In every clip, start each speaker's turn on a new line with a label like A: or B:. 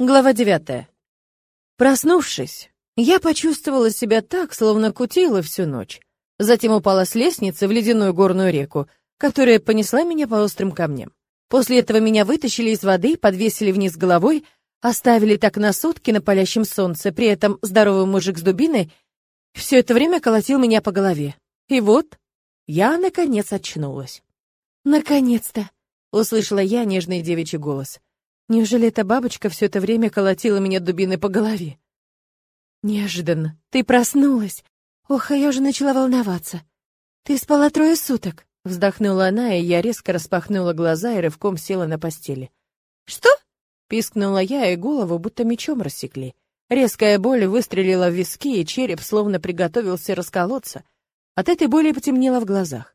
A: Глава девятая. Проснувшись, я почувствовала себя так, словно кутила всю ночь. Затем упала с лестницы в ледяную горную реку, которая понесла меня по острым камням. После этого меня вытащили из воды, подвесили вниз головой, оставили так на сутки на палящем солнце, при этом здоровый мужик с дубиной все это время колотил меня по голове. И вот я, наконец, очнулась. «Наконец-то!» — услышала я нежный девичий голос. Неужели эта бабочка все это время колотила меня дубиной по голове? Неожиданно. Ты проснулась. Ох, а я уже начала волноваться. Ты спала трое суток. Вздохнула она, и я резко распахнула глаза и рывком села на постели. Что? Пискнула я, и голову будто мечом рассекли. Резкая боль выстрелила в виски, и череп словно приготовился расколоться. От этой боли потемнело в глазах.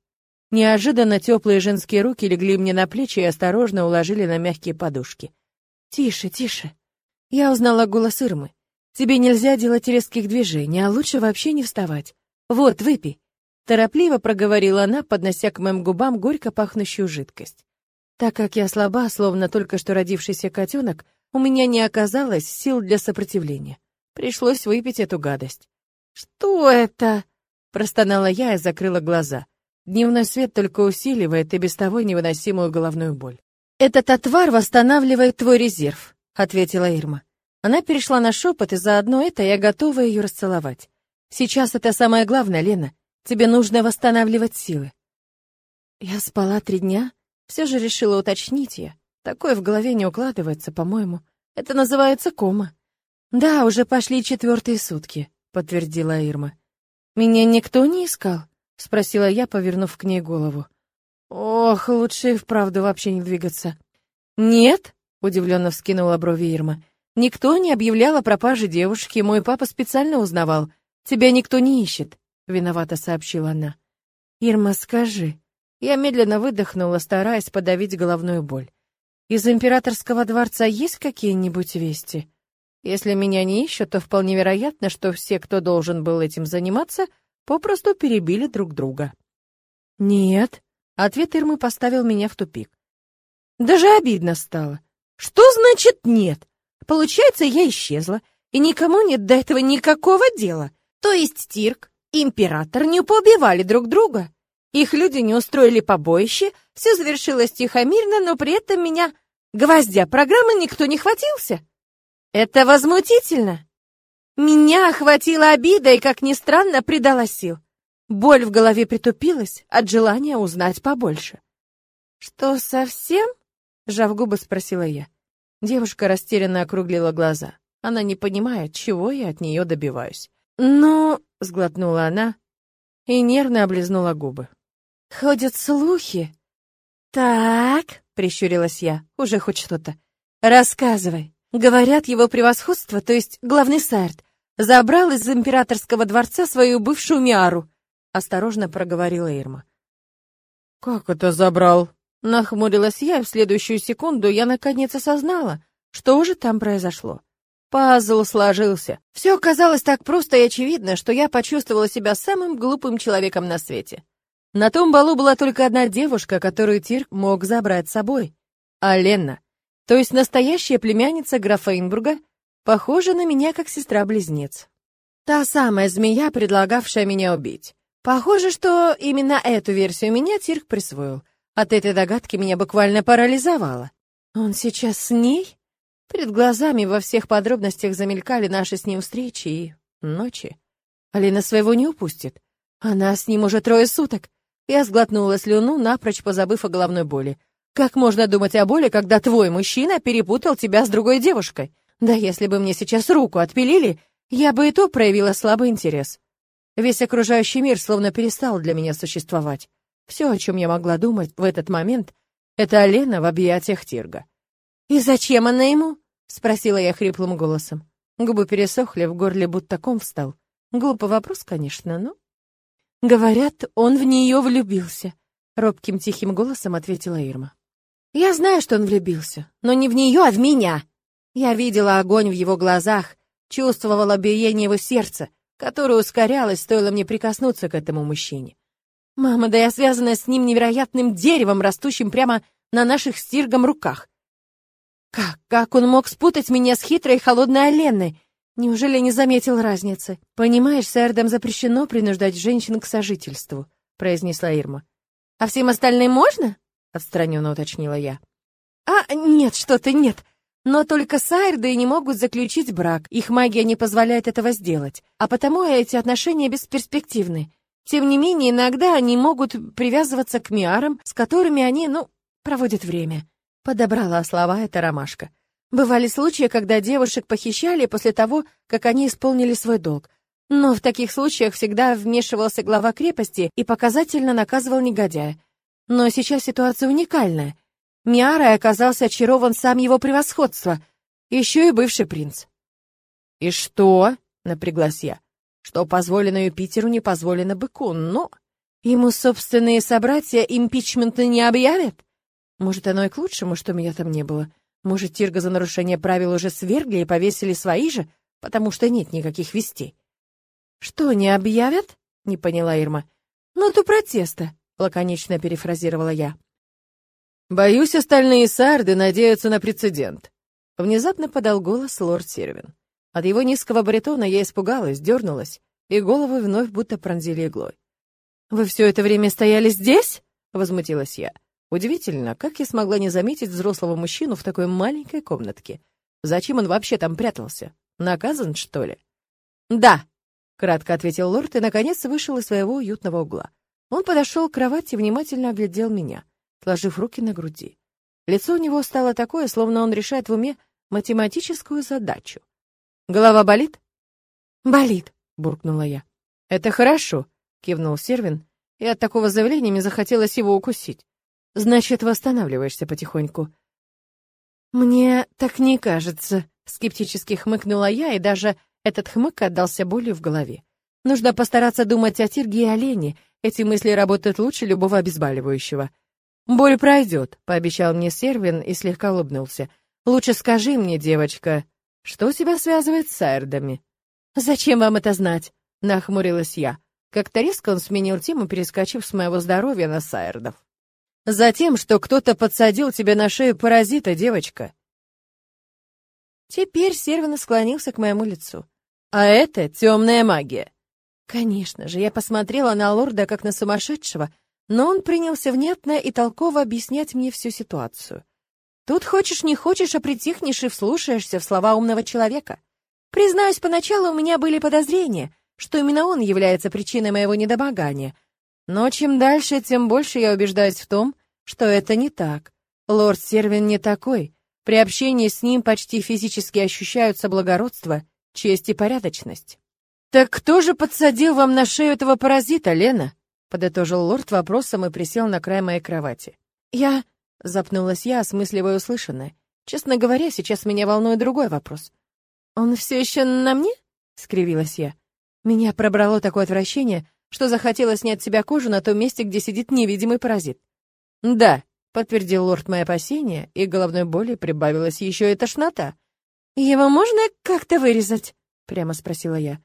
A: Неожиданно теплые женские руки легли мне на плечи и осторожно уложили на мягкие подушки. «Тише, тише». Я узнала голос Ирмы. «Тебе нельзя делать резких движений, а лучше вообще не вставать. Вот, выпей». Торопливо проговорила она, поднося к моим губам горько пахнущую жидкость. Так как я слаба, словно только что родившийся котенок, у меня не оказалось сил для сопротивления. Пришлось выпить эту гадость. «Что это?» — простонала я и закрыла глаза. Дневной свет только усиливает и без того невыносимую головную боль. «Этот отвар восстанавливает твой резерв», — ответила Ирма. Она перешла на шепот, и заодно это я готова ее расцеловать. «Сейчас это самое главное, Лена. Тебе нужно восстанавливать силы». Я спала три дня, все же решила уточнить я. Такое в голове не укладывается, по-моему. Это называется кома. «Да, уже пошли четвертые сутки», — подтвердила Ирма. «Меня никто не искал?» — спросила я, повернув к ней голову. Ох, лучше и вправду вообще не двигаться. Нет, удивленно вскинула брови Ирма. Никто не объявлял о пропаже девушки, мой папа специально узнавал. Тебя никто не ищет, виновато сообщила она. Ирма, скажи. Я медленно выдохнула, стараясь подавить головную боль. Из императорского дворца есть какие-нибудь вести? Если меня не ищут, то вполне вероятно, что все, кто должен был этим заниматься, попросту перебили друг друга. Нет, Ответ Ирмы поставил меня в тупик. Даже обидно стало. Что значит нет? Получается, я исчезла, и никому нет до этого никакого дела. То есть Тирк, император не поубивали друг друга. Их люди не устроили побоище, все завершилось тихо-мирно, но при этом меня, гвоздя программы, никто не хватился. Это возмутительно. Меня охватила обида и, как ни странно, придала сил. Боль в голове притупилась от желания узнать побольше. «Что, совсем?» — сжав губы, спросила я. Девушка растерянно округлила глаза. Она не понимает, чего я от нее добиваюсь. «Ну...» — сглотнула она и нервно облизнула губы. «Ходят слухи». «Так...» — прищурилась я. «Уже хоть что-то. Рассказывай. Говорят, его превосходство, то есть главный сарт, забрал из императорского дворца свою бывшую Миару осторожно проговорила Ирма. Как это забрал? Нахмурилась я, и в следующую секунду я наконец осознала, что же там произошло. Пазл сложился. Все оказалось так просто и очевидно, что я почувствовала себя самым глупым человеком на свете. На том балу была только одна девушка, которую Тирк мог забрать с собой. А Ленна, то есть настоящая племянница графа Инбурга, похожа на меня как сестра-близнец. Та самая змея, предлагавшая меня убить. Похоже, что именно эту версию меня Тирк присвоил. От этой догадки меня буквально парализовало. Он сейчас с ней? Перед глазами во всех подробностях замелькали наши с ним встречи и ночи. Алина своего не упустит. Она с ним уже трое суток. Я сглотнула слюну, напрочь позабыв о головной боли. Как можно думать о боли, когда твой мужчина перепутал тебя с другой девушкой? Да если бы мне сейчас руку отпилили, я бы и то проявила слабый интерес. Весь окружающий мир словно перестал для меня существовать. Все, о чем я могла думать в этот момент, это Алена в объятиях Тирга. «И зачем она ему?» — спросила я хриплым голосом. Губы пересохли, в горле будто ком встал. Глупый вопрос, конечно, но... «Говорят, он в нее влюбился», — робким тихим голосом ответила Ирма. «Я знаю, что он влюбился, но не в нее, а в меня. Я видела огонь в его глазах, чувствовала биение его сердца, которая ускорялась, стоило мне прикоснуться к этому мужчине. Мама, да я связана с ним невероятным деревом, растущим прямо на наших стиргом руках. Как? Как он мог спутать меня с хитрой и холодной Оленой? Неужели не заметил разницы? Понимаешь, с Эрдом запрещено принуждать женщин к сожительству, произнесла Ирма. А всем остальным можно? отстраненно уточнила я. А, нет, что-то нет. Но только Сайрды не могут заключить брак, их магия не позволяет этого сделать, а потому эти отношения бесперспективны. Тем не менее, иногда они могут привязываться к миарам, с которыми они, ну, проводят время. Подобрала слова эта ромашка. Бывали случаи, когда девушек похищали после того, как они исполнили свой долг. Но в таких случаях всегда вмешивался глава крепости и показательно наказывал негодяя. Но сейчас ситуация уникальная. Миара оказался очарован сам его превосходство, еще и бывший принц. «И что?» — напряглась я. «Что позволено Юпитеру, не позволено быку, но...» «Ему собственные собратья импичмента не объявят?» «Может, оно и к лучшему, что меня там не было?» Может, Тирга за нарушение правил уже свергли и повесили свои же, потому что нет никаких вестей. Что, не объявят? Не поняла Ирма. Ну, то протеста, лаконично перефразировала я. Боюсь, остальные сарды надеются на прецедент. Внезапно подал голос лорд Сервин. От его низкого баритона я испугалась, дернулась, и голову вновь будто пронзили иглой. «Вы все это время стояли здесь?» — возмутилась я. Удивительно, как я смогла не заметить взрослого мужчину в такой маленькой комнатке. Зачем он вообще там прятался? Наказан, что ли? «Да», — кратко ответил лорд и, наконец, вышел из своего уютного угла. Он подошел к кровати и внимательно оглядел меня, сложив руки на груди. Лицо у него стало такое, словно он решает в уме математическую задачу. «Голова болит?» «Болит», — буркнула я. «Это хорошо», — кивнул Сервин, и от такого заявления мне захотелось его укусить. Значит, восстанавливаешься потихоньку. Мне так не кажется, скептически хмыкнула я, и даже этот хмык отдался болью в голове. Нужно постараться думать о Тирге и олене. Эти мысли работают лучше любого обезболивающего. Боль пройдет, пообещал мне Сервин и слегка улыбнулся. Лучше скажи мне, девочка, что тебя связывает с Сайрдами? Зачем вам это знать? нахмурилась я. Как-то резко он сменил тему, перескочив с моего здоровья на Сайрдов. Затем, что кто-то подсадил тебе на шею паразита, девочка. Теперь Сервин склонился к моему лицу. А это темная магия. Конечно же, я посмотрела на лорда как на сумасшедшего, но он принялся внятно и толково объяснять мне всю ситуацию. Тут хочешь не хочешь, а притихнешь и вслушаешься в слова умного человека. Признаюсь, поначалу у меня были подозрения, что именно он является причиной моего недомогания, но чем дальше, тем больше я убеждаюсь в том, что это не так. Лорд Сервин не такой. При общении с ним почти физически ощущаются благородство, честь и порядочность. «Так кто же подсадил вам на шею этого паразита, Лена?» — подытожил лорд вопросом и присел на край моей кровати. «Я...» — запнулась я, осмысливая услышанное. «Честно говоря, сейчас меня волнует другой вопрос. Он все еще на мне?» — скривилась я. Меня пробрало такое отвращение, что захотела снять с себя кожу на том месте, где сидит невидимый паразит. «Да», — подтвердил лорд мои опасения, и головной боли прибавилась еще и тошнота. «Его можно как-то вырезать?» — прямо спросила я.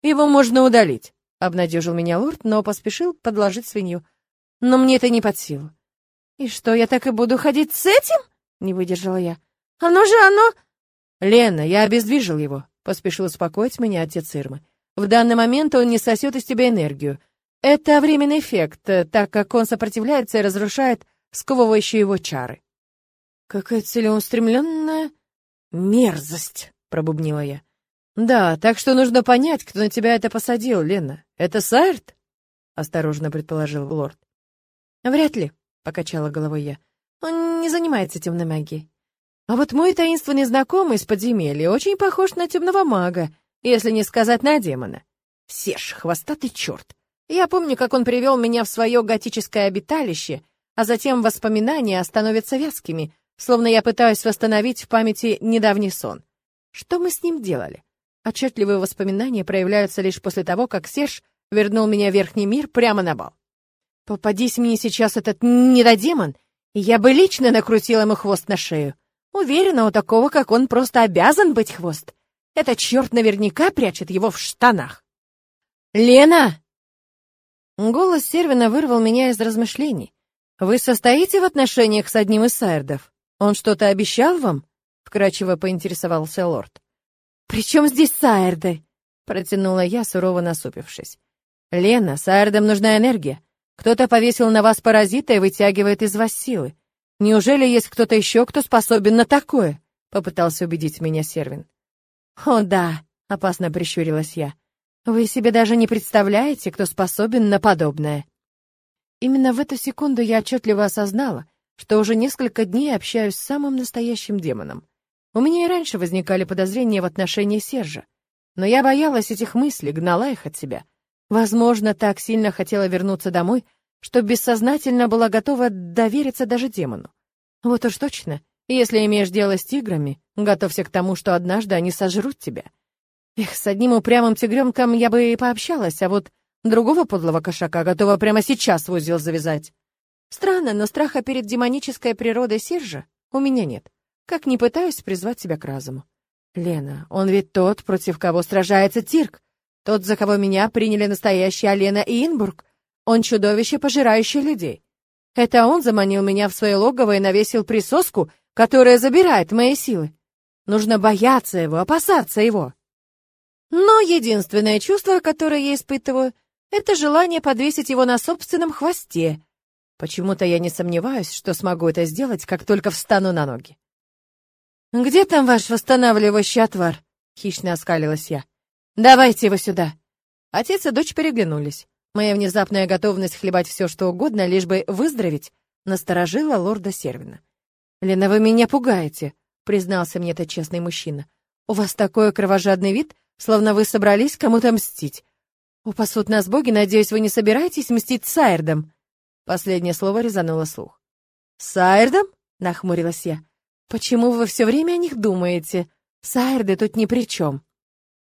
A: «Его можно удалить», — обнадежил меня лорд, но поспешил подложить свинью. «Но мне это не под силу». «И что, я так и буду ходить с этим?» — не выдержала я. «Оно же оно...» «Лена, я обездвижил его», — поспешил успокоить меня отец Ирмы. В данный момент он не сосет из тебя энергию. Это временный эффект, э, так как он сопротивляется и разрушает сковывающие его чары. Какая целеустремленная мерзость, пробубнила я. Да, так что нужно понять, кто на тебя это посадил, Лена. Это Сайрт? осторожно предположил лорд. Вряд ли, покачала головой я. Он не занимается темной магией. А вот мой таинственный знакомый из подземелья очень похож на темного мага, если не сказать на демона. Серж, хвостатый черт. Я помню, как он привел меня в свое готическое обиталище, а затем воспоминания становятся вязкими, словно я пытаюсь восстановить в памяти недавний сон. Что мы с ним делали? Отчетливые воспоминания проявляются лишь после того, как Серж вернул меня в верхний мир прямо на бал. Попадись мне сейчас этот недодемон, я бы лично накрутила ему хвост на шею. Уверена, у такого, как он, просто обязан быть хвост. Этот черт наверняка прячет его в штанах. «Лена!» Голос Сервина вырвал меня из размышлений. «Вы состоите в отношениях с одним из сайрдов? Он что-то обещал вам?» вкрадчиво поинтересовался лорд. «При чем здесь Сайерды?» — протянула я, сурово насупившись. «Лена, Сайердам нужна энергия. Кто-то повесил на вас паразита и вытягивает из вас силы. Неужели есть кто-то еще, кто способен на такое?» — попытался убедить меня Сервин. «О, да», — опасно прищурилась я. «Вы себе даже не представляете, кто способен на подобное». Именно в эту секунду я отчетливо осознала, что уже несколько дней общаюсь с самым настоящим демоном. У меня и раньше возникали подозрения в отношении Сержа, но я боялась этих мыслей, гнала их от себя. Возможно, так сильно хотела вернуться домой, что бессознательно была готова довериться даже демону. Вот уж точно, если имеешь дело с тиграми, готовься к тому, что однажды они сожрут тебя. Эх, с одним упрямым тигренком я бы и пообщалась, а вот Другого подлого кошака готова прямо сейчас в узел завязать. Странно, но страха перед демонической природой Сержа у меня нет. Как не пытаюсь призвать себя к разуму. Лена, он ведь тот, против кого сражается Тирк. Тот, за кого меня приняли настоящие Алена и Инбург. Он чудовище, пожирающее людей. Это он заманил меня в свое логово и навесил присоску, которая забирает мои силы. Нужно бояться его, опасаться его. Но единственное чувство, которое я испытываю, это желание подвесить его на собственном хвосте. Почему-то я не сомневаюсь, что смогу это сделать, как только встану на ноги. «Где там ваш восстанавливающий отвар?» — хищно оскалилась я. «Давайте его сюда». Отец и дочь переглянулись. Моя внезапная готовность хлебать все, что угодно, лишь бы выздороветь, насторожила лорда Сервина. «Лена, вы меня пугаете», — признался мне этот честный мужчина. «У вас такой кровожадный вид, словно вы собрались кому-то мстить. «Упасут нас боги, надеюсь, вы не собираетесь мстить Сайрдом?» Последнее слово резануло слух. «Сайрдом?» — нахмурилась я. «Почему вы все время о них думаете? Сайрды тут ни при чем».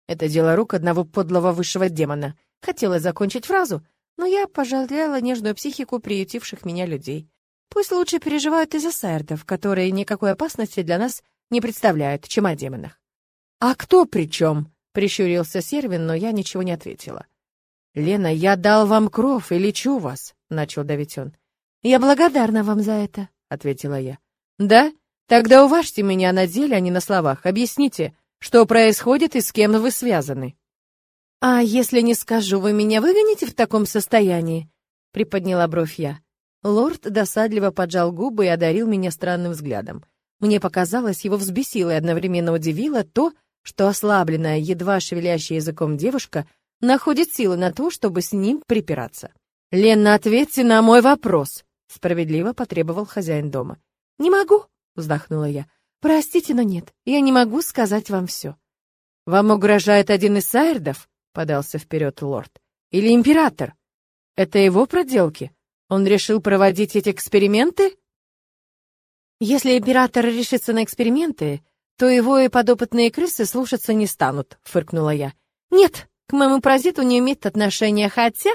A: Это дело рук одного подлого высшего демона. Хотела закончить фразу, но я пожалела нежную психику приютивших меня людей. Пусть лучше переживают из-за сайрдов, которые никакой опасности для нас не представляют, чем о демонах. «А кто при чем?» — прищурился Сервин, но я ничего не ответила. «Лена, я дал вам кров и лечу вас», — начал давить он. «Я благодарна вам за это», — ответила я. «Да? Тогда уважьте меня на деле, а не на словах. Объясните, что происходит и с кем вы связаны». «А если не скажу, вы меня выгоните в таком состоянии?» — приподняла бровь я. Лорд досадливо поджал губы и одарил меня странным взглядом. Мне показалось, его взбесило и одновременно удивило то, что ослабленная, едва шевелящая языком девушка — находит силы на то, чтобы с ним припираться. «Лена, ответьте на мой вопрос», — справедливо потребовал хозяин дома. «Не могу», — вздохнула я. «Простите, но нет, я не могу сказать вам все». «Вам угрожает один из сайрдов?» — подался вперед лорд. «Или император? Это его проделки? Он решил проводить эти эксперименты?» «Если император решится на эксперименты, то его и подопытные крысы слушаться не станут», — фыркнула я. «Нет, к моему паразиту не имеет отношения, хотя...»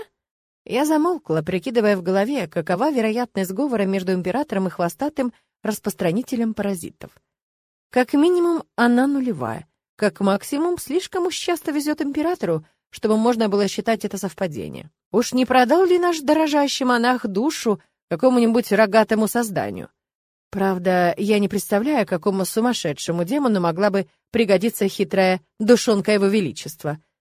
A: Я замолкла, прикидывая в голове, какова вероятность сговора между императором и хвостатым распространителем паразитов. Как минимум, она нулевая. Как максимум, слишком уж часто везет императору, чтобы можно было считать это совпадение. Уж не продал ли наш дорожащий монах душу какому-нибудь рогатому созданию? Правда, я не представляю, какому сумасшедшему демону могла бы пригодиться хитрая душонка его величества —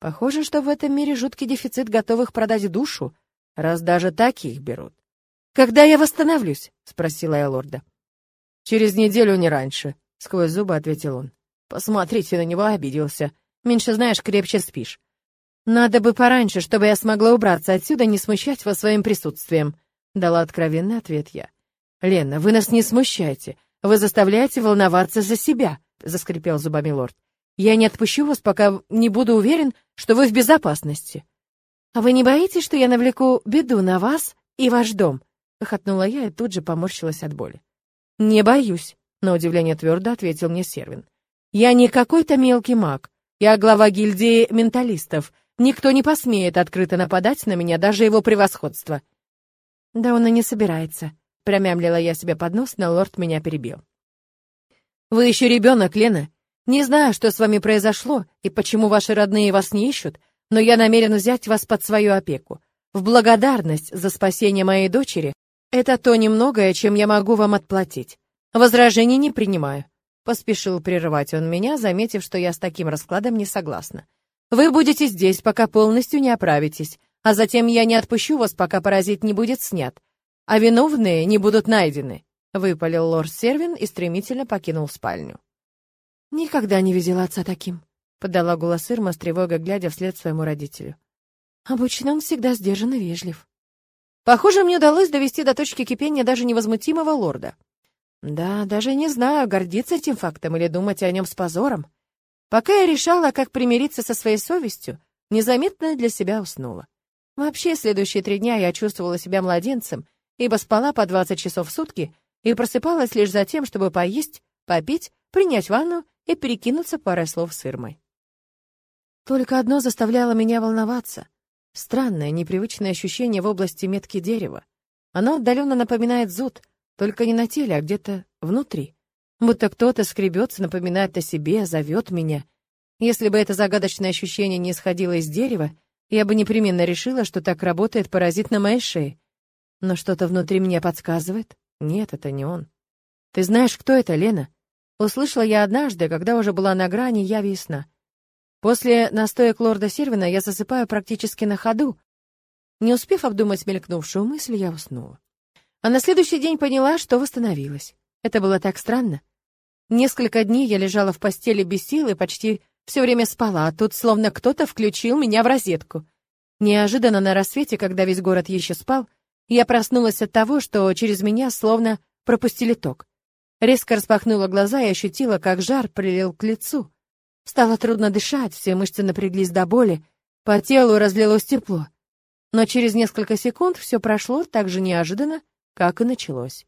A: Похоже, что в этом мире жуткий дефицит готовых продать душу, раз даже таких берут. «Когда я восстановлюсь?» — спросила я лорда. «Через неделю, не раньше», — сквозь зубы ответил он. «Посмотрите на него, обиделся. Меньше знаешь, крепче спишь. Надо бы пораньше, чтобы я смогла убраться отсюда, не смущать вас своим присутствием», — дала откровенный ответ я. «Лена, вы нас не смущайте. Вы заставляете волноваться за себя», — заскрипел зубами лорд. Я не отпущу вас, пока не буду уверен, что вы в безопасности. А вы не боитесь, что я навлеку беду на вас и ваш дом? Хохотнула я и тут же поморщилась от боли. Не боюсь, на удивление твердо ответил мне Сервин. Я не какой-то мелкий маг. Я глава гильдии менталистов. Никто не посмеет открыто нападать на меня, даже его превосходство. Да он и не собирается. Промямлила я себе под нос, но лорд меня перебил. Вы еще ребенок, Лена. Не знаю, что с вами произошло и почему ваши родные вас не ищут, но я намерен взять вас под свою опеку. В благодарность за спасение моей дочери это то немногое, чем я могу вам отплатить. Возражений не принимаю. Поспешил прерывать он меня, заметив, что я с таким раскладом не согласна. «Вы будете здесь, пока полностью не оправитесь, а затем я не отпущу вас, пока паразит не будет снят, а виновные не будут найдены», — выпалил лорд Сервин и стремительно покинул спальню. «Никогда не видела отца таким», — подала голос Ирма с тревогой, глядя вслед своему родителю. «Обычно он всегда сдержан и вежлив». Похоже, мне удалось довести до точки кипения даже невозмутимого лорда. Да, даже не знаю, гордиться этим фактом или думать о нем с позором. Пока я решала, как примириться со своей совестью, незаметно для себя уснула. Вообще, следующие три дня я чувствовала себя младенцем, ибо спала по 20 часов в сутки и просыпалась лишь за тем, чтобы поесть, попить, принять ванну и перекинуться парой слов с Ирмой. Только одно заставляло меня волноваться. Странное, непривычное ощущение в области метки дерева. Оно отдаленно напоминает зуд, только не на теле, а где-то внутри. Будто кто-то скребется, напоминает о себе, зовет меня. Если бы это загадочное ощущение не исходило из дерева, я бы непременно решила, что так работает паразит на моей шее. Но что-то внутри меня подсказывает. Нет, это не он. Ты знаешь, кто это, Лена? Услышала я однажды, когда уже была на грани яви и сна. После настоек лорда Сервина я засыпаю практически на ходу. Не успев обдумать мелькнувшую мысль, я уснула. А на следующий день поняла, что восстановилась. Это было так странно. Несколько дней я лежала в постели без сил и почти все время спала, а тут словно кто-то включил меня в розетку. Неожиданно на рассвете, когда весь город еще спал, я проснулась от того, что через меня словно пропустили ток. Резко распахнула глаза и ощутила, как жар прилил к лицу. Стало трудно дышать, все мышцы напряглись до боли, по телу разлилось тепло. Но через несколько секунд все прошло так же неожиданно, как и началось.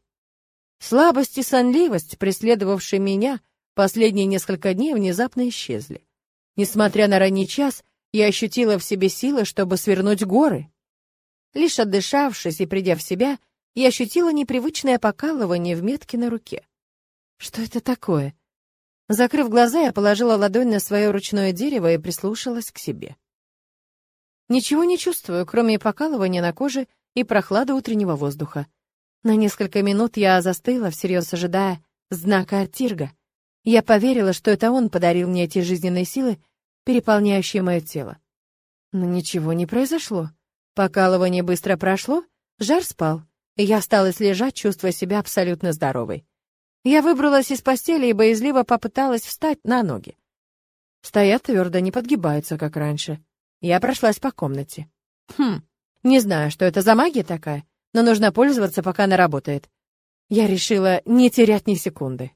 A: Слабость и сонливость, преследовавшие меня последние несколько дней, внезапно исчезли. Несмотря на ранний час, я ощутила в себе силы, чтобы свернуть горы. Лишь отдышавшись и придя в себя, я ощутила непривычное покалывание в метке на руке. Что это такое? Закрыв глаза, я положила ладонь на свое ручное дерево и прислушалась к себе. Ничего не чувствую, кроме покалывания на коже и прохлады утреннего воздуха. На несколько минут я застыла, всерьез ожидая знака Артирга. Я поверила, что это он подарил мне эти жизненные силы, переполняющие мое тело. Но ничего не произошло. Покалывание быстро прошло, жар спал, и я осталась лежать, чувствуя себя абсолютно здоровой. Я выбралась из постели и боязливо попыталась встать на ноги. Стоят твердо, не подгибаются, как раньше. Я прошлась по комнате. Хм, не знаю, что это за магия такая, но нужно пользоваться, пока она работает. Я решила не терять ни секунды.